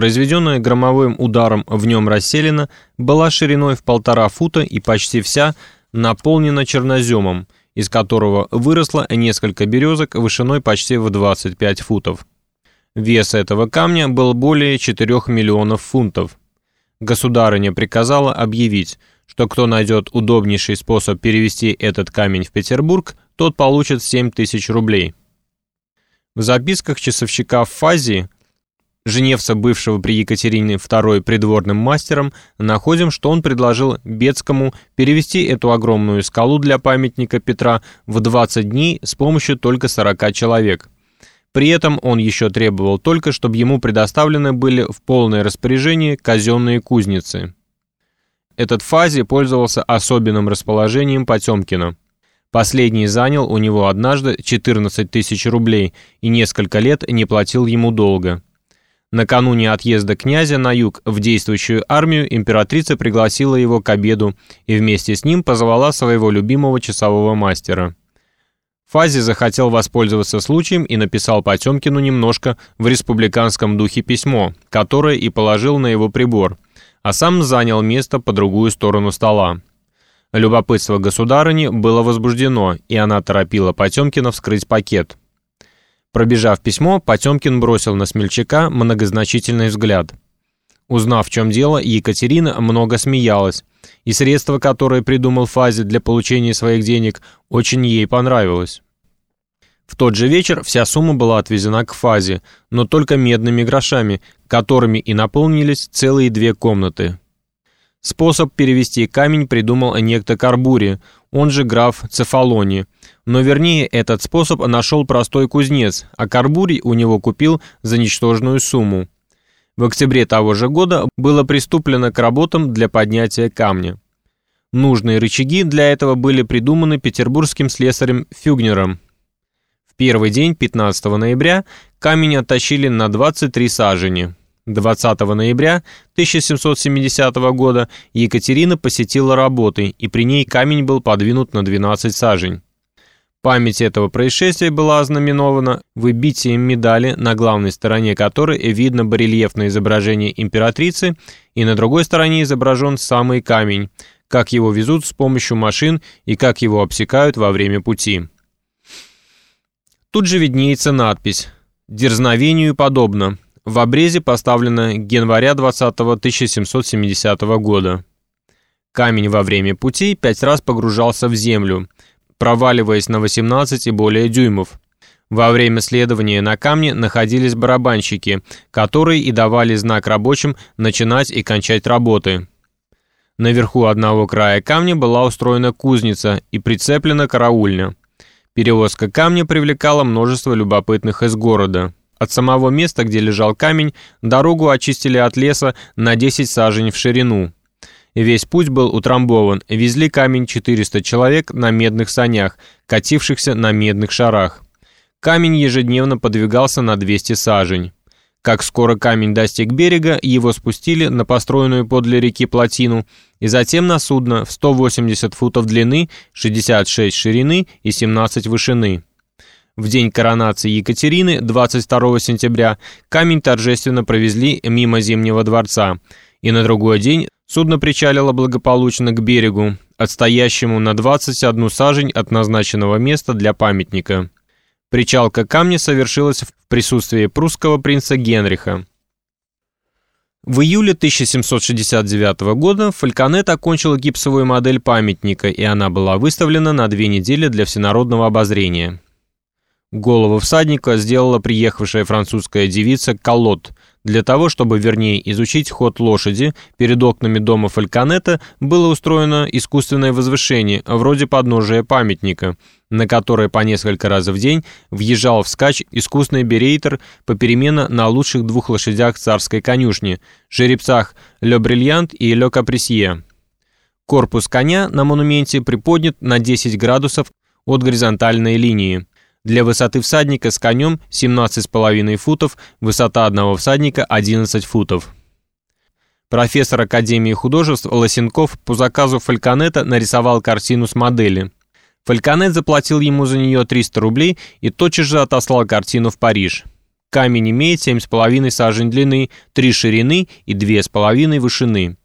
произведенная громовым ударом в нем расселена, была шириной в полтора фута и почти вся наполнена черноземом, из которого выросло несколько березок вышиной почти в 25 футов. Вес этого камня был более 4 миллионов фунтов. Государыня приказала объявить, что кто найдет удобнейший способ перевести этот камень в Петербург, тот получит 7 тысяч рублей. В записках часовщика в Фазии, женевца, бывшего при Екатерине II придворным мастером, находим, что он предложил Бецкому перевести эту огромную скалу для памятника Петра в 20 дней с помощью только 40 человек. При этом он еще требовал только, чтобы ему предоставлены были в полное распоряжение казенные кузницы. Этот Фази пользовался особенным расположением Потемкина. Последний занял у него однажды 14 тысяч рублей и несколько лет не платил ему долга. Накануне отъезда князя на юг в действующую армию императрица пригласила его к обеду и вместе с ним позвала своего любимого часового мастера. Фази захотел воспользоваться случаем и написал Потемкину немножко в республиканском духе письмо, которое и положил на его прибор, а сам занял место по другую сторону стола. Любопытство государыни было возбуждено, и она торопила Потемкина вскрыть пакет. Пробежав письмо, Потемкин бросил на смельчака многозначительный взгляд. Узнав, в чем дело, Екатерина много смеялась, и средство, которое придумал Фази для получения своих денег, очень ей понравилось. В тот же вечер вся сумма была отвезена к Фазе, но только медными грошами, которыми и наполнились целые две комнаты. Способ перевести камень придумал некто Карбури, он же граф Цефалони. Но вернее этот способ нашел простой кузнец, а Карбури у него купил за ничтожную сумму. В октябре того же года было приступлено к работам для поднятия камня. Нужные рычаги для этого были придуманы петербургским слесарем Фюгнером. В первый день, 15 ноября, камень оттащили на 23 сажени. 20 ноября 1770 года Екатерина посетила работы, и при ней камень был подвинут на 12 сажень. Память этого происшествия была ознаменована выбитием медали, на главной стороне которой видно барельефное изображение императрицы, и на другой стороне изображен самый камень, как его везут с помощью машин и как его обсекают во время пути. Тут же виднеется надпись «Дерзновению подобно», в обрезе поставлено января 20 1770 года. Камень во время пути пять раз погружался в землю, проваливаясь на 18 и более дюймов. Во время следования на камне находились барабанщики, которые и давали знак рабочим начинать и кончать работы. Наверху одного края камня была устроена кузница и прицеплена караульня. Перевозка камня привлекала множество любопытных из города. От самого места, где лежал камень, дорогу очистили от леса на 10 сажень в ширину. Весь путь был утрамбован, везли камень 400 человек на медных санях, катившихся на медных шарах. Камень ежедневно подвигался на 200 сажень. Как скоро камень достиг берега, его спустили на построенную подле реки плотину и затем на судно в 180 футов длины, 66 ширины и 17 вышины. В день коронации Екатерины, 22 сентября, камень торжественно провезли мимо Зимнего дворца, и на другой день судно причалило благополучно к берегу, отстоящему на 21 сажень от назначенного места для памятника. Причалка камня совершилась в присутствии прусского принца Генриха. В июле 1769 года Фальконет окончил гипсовую модель памятника, и она была выставлена на две недели для всенародного обозрения. Голову всадника сделала приехавшая французская девица Колот. Для того, чтобы вернее изучить ход лошади, перед окнами дома Фальконета было устроено искусственное возвышение, вроде подножия памятника, на которое по несколько раз в день въезжал вскачь искусный берейтер попеременно на лучших двух лошадях царской конюшни, жеребцах Ле Бриллиант и Ле Каприсье. Корпус коня на монументе приподнят на 10 градусов от горизонтальной линии. Для высоты всадника с конем 17,5 футов, высота одного всадника 11 футов. Профессор Академии художеств Лосенков по заказу Фальконета нарисовал картину с модели. Фальконет заплатил ему за нее 300 рублей и тотчас же отослал картину в Париж. Камень имеет 7,5 сажень длины, 3 ширины и 2,5 вышины.